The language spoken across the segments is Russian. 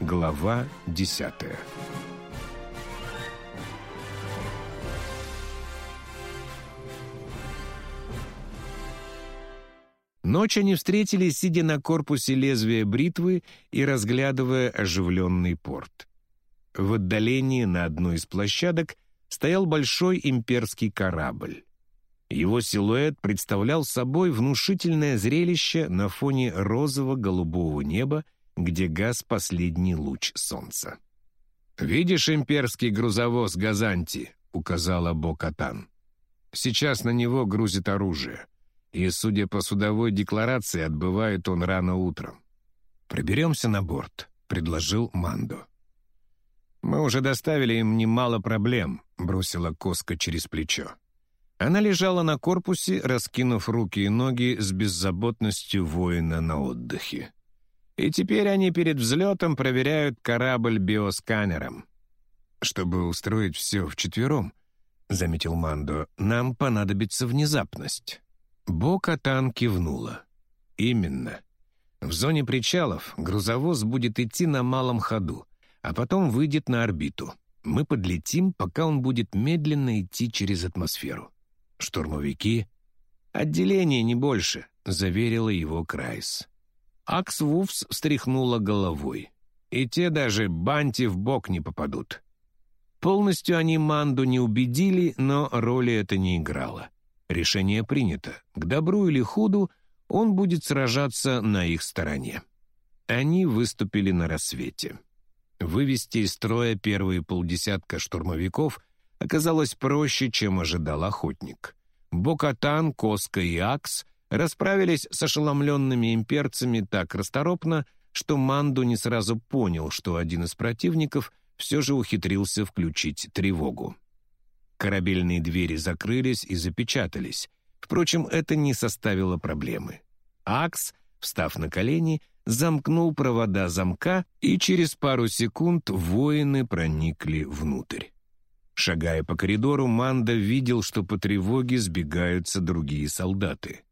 Глава десятая Ночь они встретили, сидя на корпусе лезвия бритвы и разглядывая оживленный порт. В отдалении на одной из площадок стоял большой имперский корабль. Его силуэт представлял собой внушительное зрелище на фоне розово-голубого неба, где гас последний луч солнца. «Видишь имперский грузовоз «Газанти»?» — указала Бокатан. «Сейчас на него грузит оружие и, судя по судовой декларации, отбывает он рано утром. «Проберемся на борт», — предложил Мандо. «Мы уже доставили им немало проблем», — бросила Коска через плечо. Она лежала на корпусе, раскинув руки и ноги с беззаботностью воина на отдыхе. И теперь они перед взлетом проверяют корабль биосканером. «Чтобы устроить все вчетвером», — заметил Мандо, — «нам понадобится внезапность». Бо-Катан кивнула. «Именно. В зоне причалов грузовоз будет идти на малом ходу, а потом выйдет на орбиту. Мы подлетим, пока он будет медленно идти через атмосферу. Штурмовики...» «Отделение не больше», — заверила его Крайс. Акс Вувс встряхнула головой. «И те даже банти в бок не попадут». Полностью они Манду не убедили, но роли это не играло. Решение принято. К добру или худу он будет сражаться на их стороне. Они выступили на рассвете. Вывести из строя первые полдесятка штурмовиков оказалось проще, чем ожидал охотник. Бокатан, Коска и Акс расправились с ошеломленными имперцами так расторопно, что Манду не сразу понял, что один из противников все же ухитрился включить тревогу. Корабельные двери закрылись и запечатались. Впрочем, это не составило проблемы. Акс, встав на колени, замкнул провода замка, и через пару секунд воины проникли внутрь. Шагая по коридору, Манда видел, что по тревоге сбегаются другие солдаты.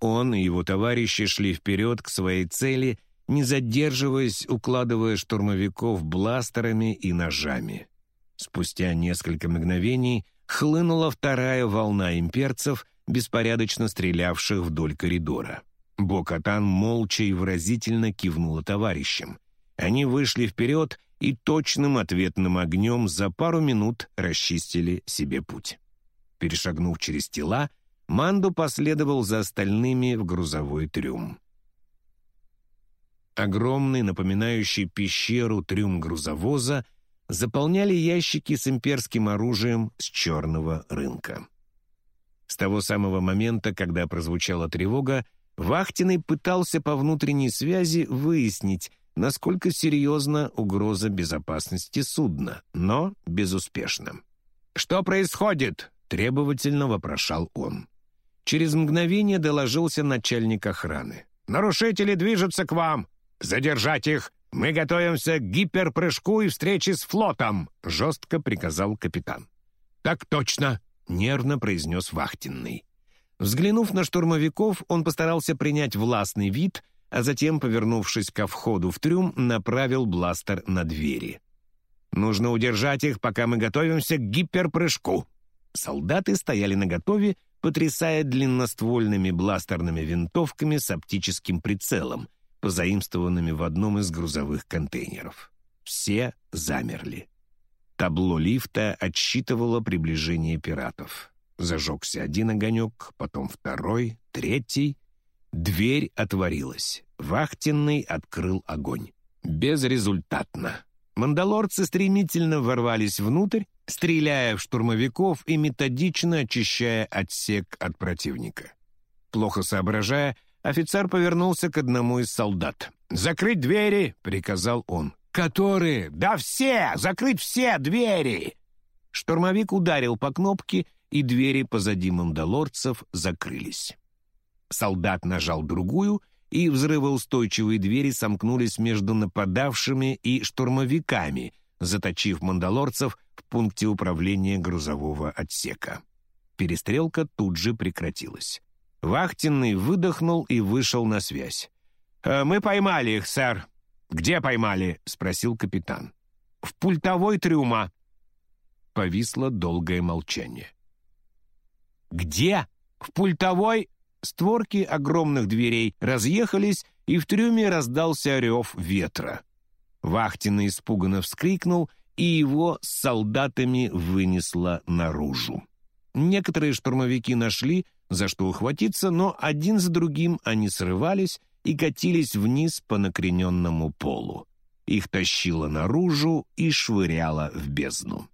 Он и его товарищи шли вперед к своей цели, не задерживаясь, укладывая штурмовиков бластерами и ножами. Спустя несколько мгновений хлынула вторая волна имперцев, беспорядочно стрелявших вдоль коридора. Бокатан молча и выразительно кивнула товарищам. Они вышли вперед и точным ответным огнем за пару минут расчистили себе путь. Перешагнув через тела, Манду последовал за остальными в грузовой трюм. Огромный, напоминающий пещеру трюм грузовоза, заполняли ящики с имперским оружием с черного рынка. С того самого момента, когда прозвучала тревога, Вахтиный пытался по внутренней связи выяснить, насколько серьезна угроза безопасности судна, но безуспешно. «Что происходит?» — требовательно вопрошал он. Через мгновение доложился начальник охраны. «Нарушители движутся к вам! Задержать их! «Мы готовимся к гиперпрыжку и встрече с флотом», — жестко приказал капитан. «Так точно», — нервно произнес вахтенный. Взглянув на штурмовиков, он постарался принять властный вид, а затем, повернувшись ко входу в трюм, направил бластер на двери. «Нужно удержать их, пока мы готовимся к гиперпрыжку». Солдаты стояли наготове, потрясая длинноствольными бластерными винтовками с оптическим прицелом, позаимствованными в одном из грузовых контейнеров. Все замерли. Табло лифта отсчитывало приближение пиратов. Зажегся один огонек, потом второй, третий. Дверь отворилась. Вахтенный открыл огонь. Безрезультатно. Мандалорцы стремительно ворвались внутрь, стреляя в штурмовиков и методично очищая отсек от противника. Плохо соображая, Офицер повернулся к одному из солдат. «Закрыть двери!» — приказал он. «Которые?» «Да все! Закрыть все двери!» Штурмовик ударил по кнопке, и двери позади мандалорцев закрылись. Солдат нажал другую, и взрывоустойчивые двери сомкнулись между нападавшими и штурмовиками, заточив мандалорцев в пункте управления грузового отсека. Перестрелка тут же прекратилась. Вахтенный выдохнул и вышел на связь. «Э, «Мы поймали их, сэр». «Где поймали?» — спросил капитан. «В пультовой трюма». Повисло долгое молчание. «Где? В пультовой?» Створки огромных дверей разъехались, и в трюме раздался рев ветра. Вахтина испуганно вскрикнул, и его с солдатами вынесло наружу. Некоторые штурмовики нашли, за что ухватиться, но один за другим они срывались и катились вниз по накрененному полу. Их тащило наружу и швыряло в бездну.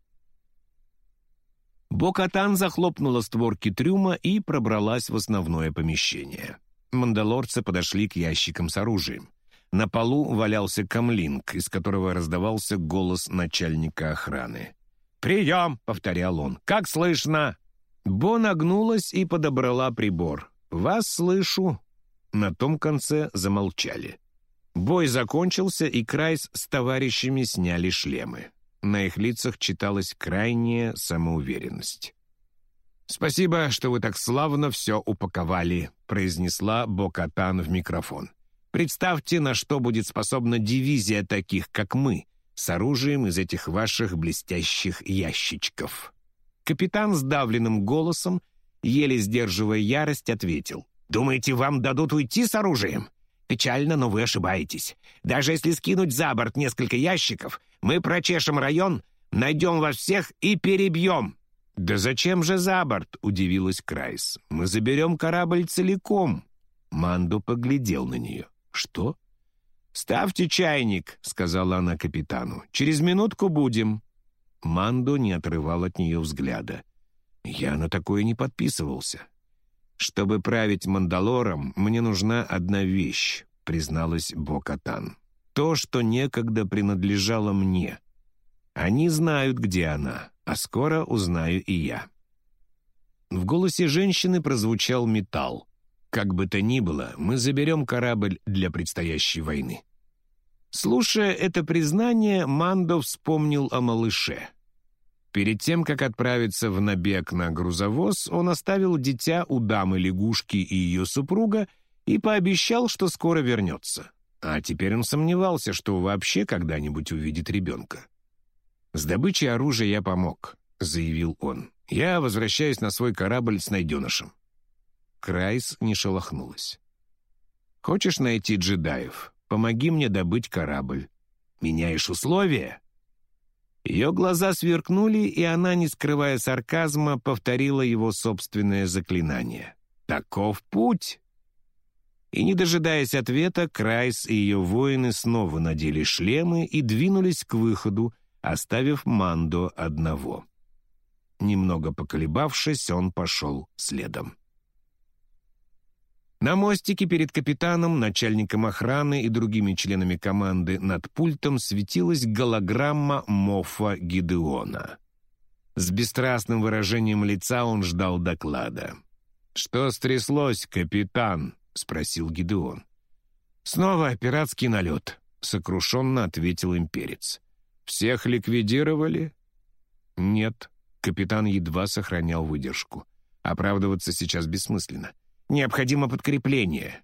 Бокатан захлопнула створки трюма и пробралась в основное помещение. Мандалорцы подошли к ящикам с оружием. На полу валялся камлинг, из которого раздавался голос начальника охраны. «Прием!» — повторял он. «Как слышно?» Бо нагнулась и подобрала прибор. «Вас слышу». На том конце замолчали. Бой закончился, и Крайс с товарищами сняли шлемы. На их лицах читалась крайняя самоуверенность. «Спасибо, что вы так славно все упаковали», — произнесла Бокатан в микрофон. «Представьте, на что будет способна дивизия таких, как мы, с оружием из этих ваших блестящих ящичков». Капитан сдавленным голосом, еле сдерживая ярость, ответил. «Думаете, вам дадут уйти с оружием? Печально, но вы ошибаетесь. Даже если скинуть за борт несколько ящиков, мы прочешем район, найдем вас всех и перебьем». «Да зачем же за борт?» — удивилась Крайс. «Мы заберем корабль целиком». Мандо поглядел на нее. «Что?» «Ставьте чайник», — сказала она капитану. «Через минутку будем». Мандо не отрывал от нее взгляда. «Я на такое не подписывался». «Чтобы править Мандалором, мне нужна одна вещь», — призналась Бокатан. «То, что некогда принадлежало мне. Они знают, где она, а скоро узнаю и я». В голосе женщины прозвучал металл. «Как бы то ни было, мы заберем корабль для предстоящей войны». Слушая это признание, Мандо вспомнил о малыше. Перед тем, как отправиться в набег на грузовоз, он оставил дитя у дамы-лягушки и ее супруга и пообещал, что скоро вернется. А теперь он сомневался, что вообще когда-нибудь увидит ребенка. «С добычей оружия я помог», — заявил он. «Я возвращаюсь на свой корабль с найденышем». Крайс не шелохнулась. «Хочешь найти джедаев? Помоги мне добыть корабль. Меняешь условия?» Ее глаза сверкнули, и она, не скрывая сарказма, повторила его собственное заклинание. «Таков путь!» И, не дожидаясь ответа, Крайс и ее воины снова надели шлемы и двинулись к выходу, оставив Мандо одного. Немного поколебавшись, он пошел следом. На мостике перед капитаном, начальником охраны и другими членами команды над пультом светилась голограмма Моффа Гидеона. С бесстрастным выражением лица он ждал доклада. «Что стряслось, капитан?» — спросил Гидеон. «Снова пиратский налет», — сокрушенно ответил имперец. «Всех ликвидировали?» «Нет», — капитан едва сохранял выдержку. «Оправдываться сейчас бессмысленно. Необходимо подкрепление.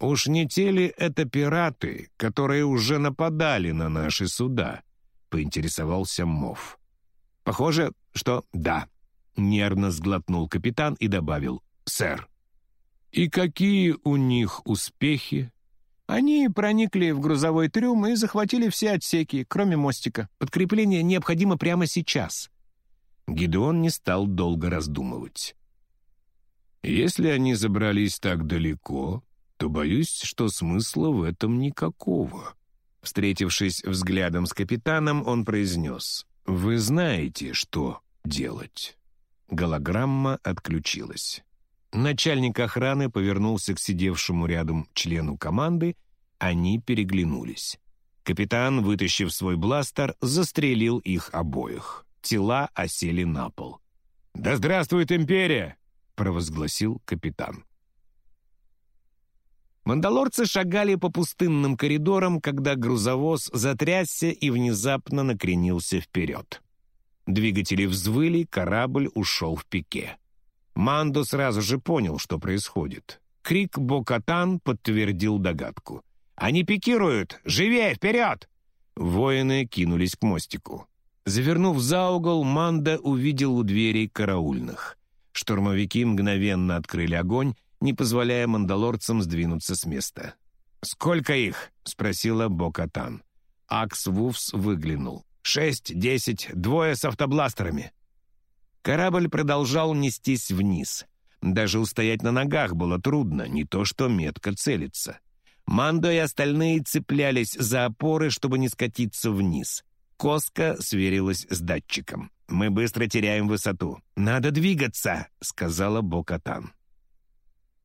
Уж не те ли это пираты, которые уже нападали на наши суда?» — поинтересовался Мов. «Похоже, что да», — нервно сглотнул капитан и добавил «сэр». «И какие у них успехи?» Они проникли в грузовой трюм и захватили все отсеки, кроме мостика. Подкрепление необходимо прямо сейчас. Гидеон не стал долго раздумывать. Если они забрались так далеко, то боюсь, что смысла в этом никакого». Встретившись взглядом с капитаном, он произнес, «Вы знаете, что делать». Голограмма отключилась. Начальник охраны повернулся к сидевшему рядом члену команды, они переглянулись. Капитан, вытащив свой бластер, застрелил их обоих. Тела осели на пол. «Да здравствует империя!» Провозгласил капитан. Мандалорцы шагали по пустынным коридорам, когда грузовоз затрясся и внезапно накренился вперед. Двигатели взвыли, корабль ушел в пике. Мандо сразу же понял, что происходит. Крик Бокатан подтвердил догадку. Они пикируют! Живее, вперед!» Воины кинулись к мостику. Завернув за угол, Манда увидел у дверей караульных. Штурмовики мгновенно открыли огонь, не позволяя мандалорцам сдвинуться с места. «Сколько их?» — спросила Бокатан. Акс Вувс выглянул. «Шесть, десять, двое с автобластерами». Корабль продолжал нестись вниз. Даже устоять на ногах было трудно, не то что метко целиться. Мандо и остальные цеплялись за опоры, чтобы не скатиться вниз. Коска сверилась с датчиком. «Мы быстро теряем высоту. Надо двигаться», — сказала Бокатан.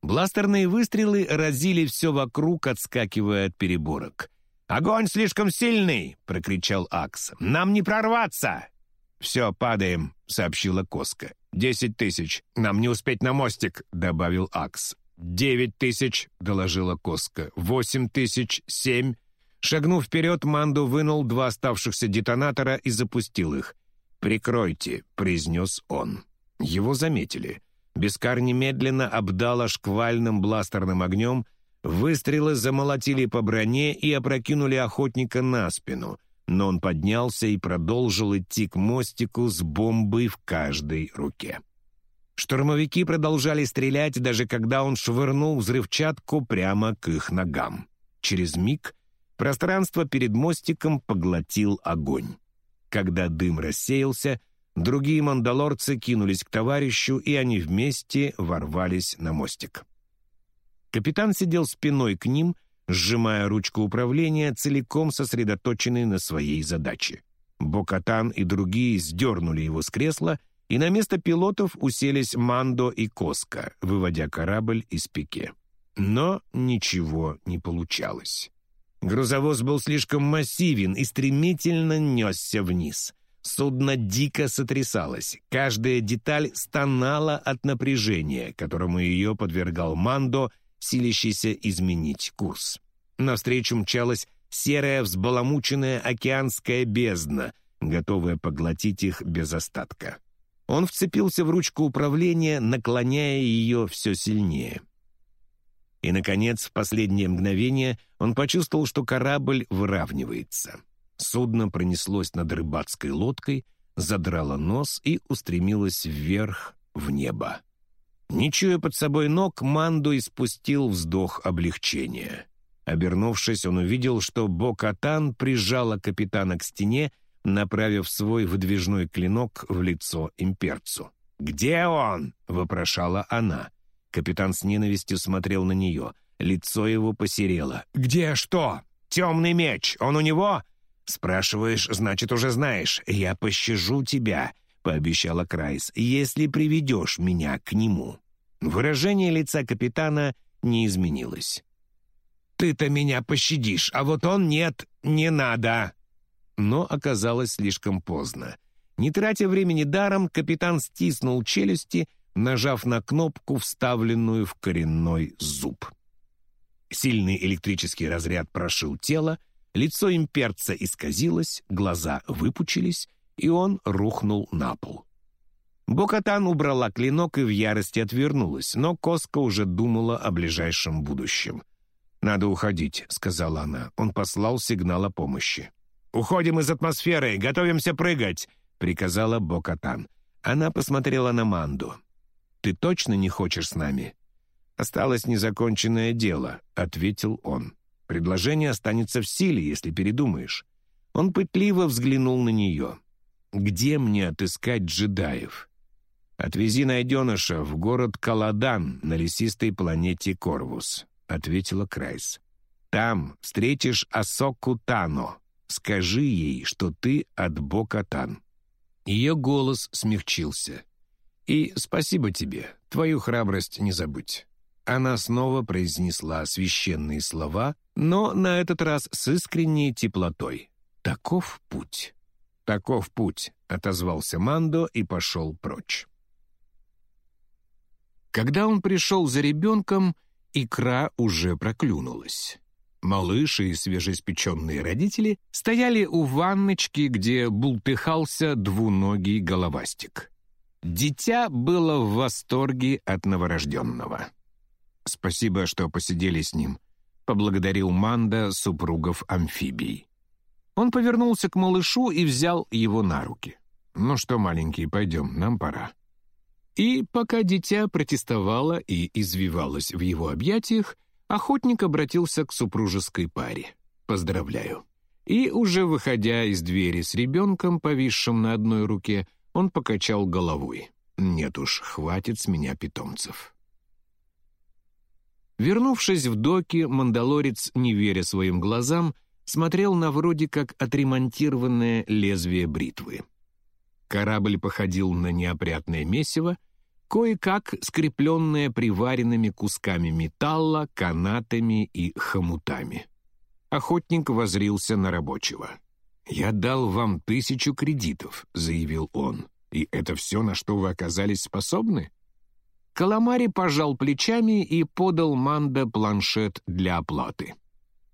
Бластерные выстрелы разили все вокруг, отскакивая от переборок. «Огонь слишком сильный!» — прокричал Акс. «Нам не прорваться!» «Все, падаем», — сообщила Коска. «Десять тысяч. Нам не успеть на мостик», — добавил Акс. «Девять тысяч», — доложила Коска. «Восемь тысяч. Семь». Шагнув вперед, Манду вынул два оставшихся детонатора и запустил их. «Прикройте», — произнес он. Его заметили. Бескар немедленно обдала шквальным бластерным огнем, выстрелы замолотили по броне и опрокинули охотника на спину, но он поднялся и продолжил идти к мостику с бомбой в каждой руке. Штурмовики продолжали стрелять, даже когда он швырнул взрывчатку прямо к их ногам. Через миг пространство перед мостиком поглотил огонь. Когда дым рассеялся, Другие мандалорцы кинулись к товарищу, и они вместе ворвались на мостик. Капитан сидел спиной к ним, сжимая ручку управления, целиком сосредоточенный на своей задаче. Бокатан и другие сдернули его с кресла, и на место пилотов уселись Мандо и Коска, выводя корабль из пике. Но ничего не получалось. Грузовоз был слишком массивен и стремительно несся вниз — Судно дико сотрясалось. Каждая деталь стонала от напряжения, которому ее подвергал Мандо, силящийся изменить курс. Навстречу мчалась серая взбаламученная океанская бездна, готовая поглотить их без остатка. Он вцепился в ручку управления, наклоняя ее все сильнее. И, наконец, в последнее мгновение он почувствовал, что корабль выравнивается. Судно пронеслось над рыбацкой лодкой, задрало нос и устремилось вверх, в небо. Не чуя под собой ног, Манду испустил вздох облегчения. Обернувшись, он увидел, что Бо-Катан прижала капитана к стене, направив свой выдвижной клинок в лицо имперцу. «Где он?» — вопрошала она. Капитан с ненавистью смотрел на нее. Лицо его посерело. «Где что? Темный меч! Он у него?» «Спрашиваешь, значит, уже знаешь. Я пощажу тебя», — пообещала Крайс, «если приведешь меня к нему». Выражение лица капитана не изменилось. «Ты-то меня пощадишь, а вот он нет, не надо!» Но оказалось слишком поздно. Не тратя времени даром, капитан стиснул челюсти, нажав на кнопку, вставленную в коренной зуб. Сильный электрический разряд прошил тело, Лицо имперца исказилось, глаза выпучились, и он рухнул на пол. Бокатан убрала клинок и в ярости отвернулась, но Коска уже думала о ближайшем будущем. «Надо уходить», — сказала она. Он послал сигнал о помощи. «Уходим из атмосферы, готовимся прыгать», — приказала Бокатан. Она посмотрела на Манду. «Ты точно не хочешь с нами?» «Осталось незаконченное дело», — ответил он. Предложение останется в силе, если передумаешь». Он пытливо взглянул на нее. «Где мне отыскать джедаев?» «Отвези найденыша в город Каладан на лесистой планете Корвус», — ответила Крайс. «Там встретишь Асоку Тано. Скажи ей, что ты от Бока-Тан». Ее голос смягчился. «И спасибо тебе, твою храбрость не забудь». Она снова произнесла священные слова, но на этот раз с искренней теплотой. «Таков путь». «Таков путь», — отозвался Мандо и пошел прочь. Когда он пришел за ребенком, икра уже проклюнулась. Малыш и свежеиспеченные родители стояли у ванночки, где бултыхался двуногий головастик. Дитя было в восторге от новорожденного. «Спасибо, что посидели с ним. поблагодарил Манда супругов амфибий. Он повернулся к малышу и взял его на руки. «Ну что, маленький, пойдем, нам пора». И пока дитя протестовало и извивалось в его объятиях, охотник обратился к супружеской паре. «Поздравляю». И, уже выходя из двери с ребенком, повисшим на одной руке, он покачал головой. «Нет уж, хватит с меня питомцев». Вернувшись в доки, мандалорец, не веря своим глазам, смотрел на вроде как отремонтированное лезвие бритвы. Корабль походил на неопрятное месиво, кое-как скрепленное приваренными кусками металла, канатами и хомутами. Охотник возрился на рабочего. «Я дал вам тысячу кредитов», — заявил он. «И это все, на что вы оказались способны?» Каламари пожал плечами и подал Манда планшет для оплаты.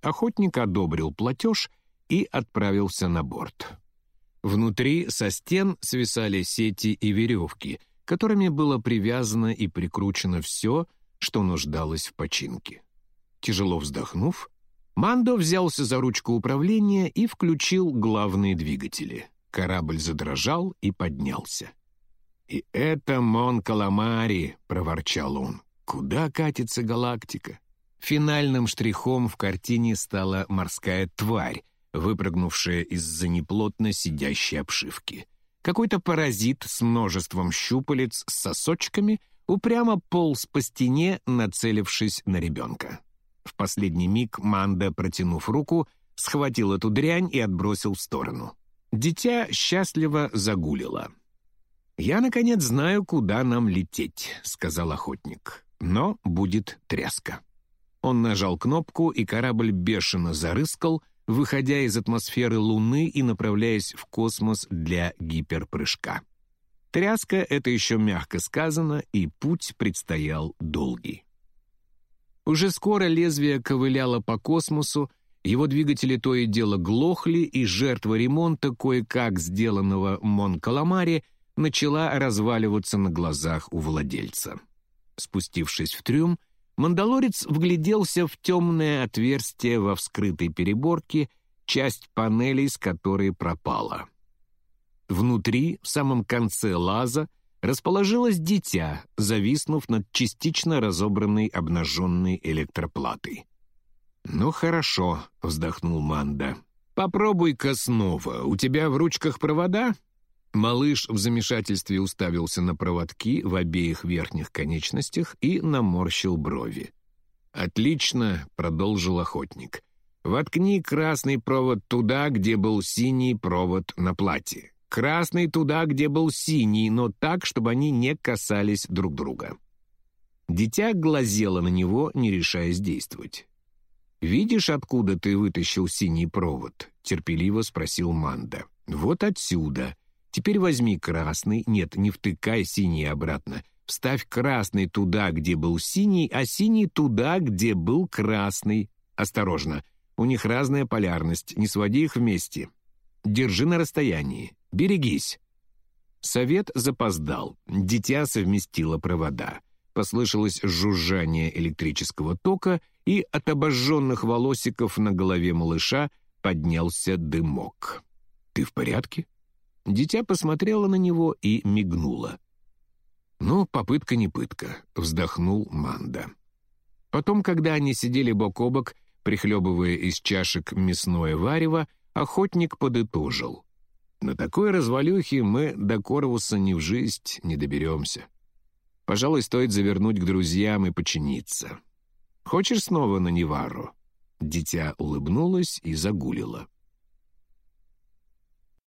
Охотник одобрил платеж и отправился на борт. Внутри со стен свисали сети и веревки, которыми было привязано и прикручено все, что нуждалось в починке. Тяжело вздохнув, Мандо взялся за ручку управления и включил главные двигатели. Корабль задрожал и поднялся. «И это Мон Каламари!» — проворчал он. «Куда катится галактика?» Финальным штрихом в картине стала морская тварь, выпрыгнувшая из-за неплотно сидящей обшивки. Какой-то паразит с множеством щупалец с сосочками упрямо полз по стене, нацелившись на ребенка. В последний миг Манда, протянув руку, схватил эту дрянь и отбросил в сторону. Дитя счастливо загулило. «Я, наконец, знаю, куда нам лететь», — сказал охотник. «Но будет тряска». Он нажал кнопку, и корабль бешено зарыскал, выходя из атмосферы Луны и направляясь в космос для гиперпрыжка. Тряска — это еще мягко сказано, и путь предстоял долгий. Уже скоро лезвие ковыляло по космосу, его двигатели то и дело глохли, и жертва ремонта, кое-как сделанного Мон-Каламаре, начала разваливаться на глазах у владельца. Спустившись в трюм, Мандалорец вгляделся в темное отверстие во вскрытой переборке, часть панелей с которой пропала. Внутри, в самом конце лаза, расположилось дитя, зависнув над частично разобранной обнаженной электроплатой. «Ну хорошо», — вздохнул Манда. «Попробуй-ка снова. У тебя в ручках провода?» Малыш в замешательстве уставился на проводки в обеих верхних конечностях и наморщил брови. «Отлично», — продолжил охотник. «Воткни красный провод туда, где был синий провод на платье. Красный туда, где был синий, но так, чтобы они не касались друг друга». Дитя глазело на него, не решаясь действовать. «Видишь, откуда ты вытащил синий провод?» — терпеливо спросил Манда. «Вот отсюда», Теперь возьми красный, нет, не втыкай синий обратно. Вставь красный туда, где был синий, а синий туда, где был красный. Осторожно, у них разная полярность, не своди их вместе. Держи на расстоянии, берегись. Совет запоздал, дитя совместило провода. Послышалось жужжание электрического тока, и от обожженных волосиков на голове малыша поднялся дымок. «Ты в порядке?» Дитя посмотрело на него и мигнуло. «Ну, попытка не пытка», — вздохнул Манда. Потом, когда они сидели бок о бок, прихлебывая из чашек мясное варево, охотник подытожил. «На такой развалюхе мы до Корвуса ни в жизнь не доберемся. Пожалуй, стоит завернуть к друзьям и починиться. Хочешь снова на Невару?» Дитя улыбнулось и загулило.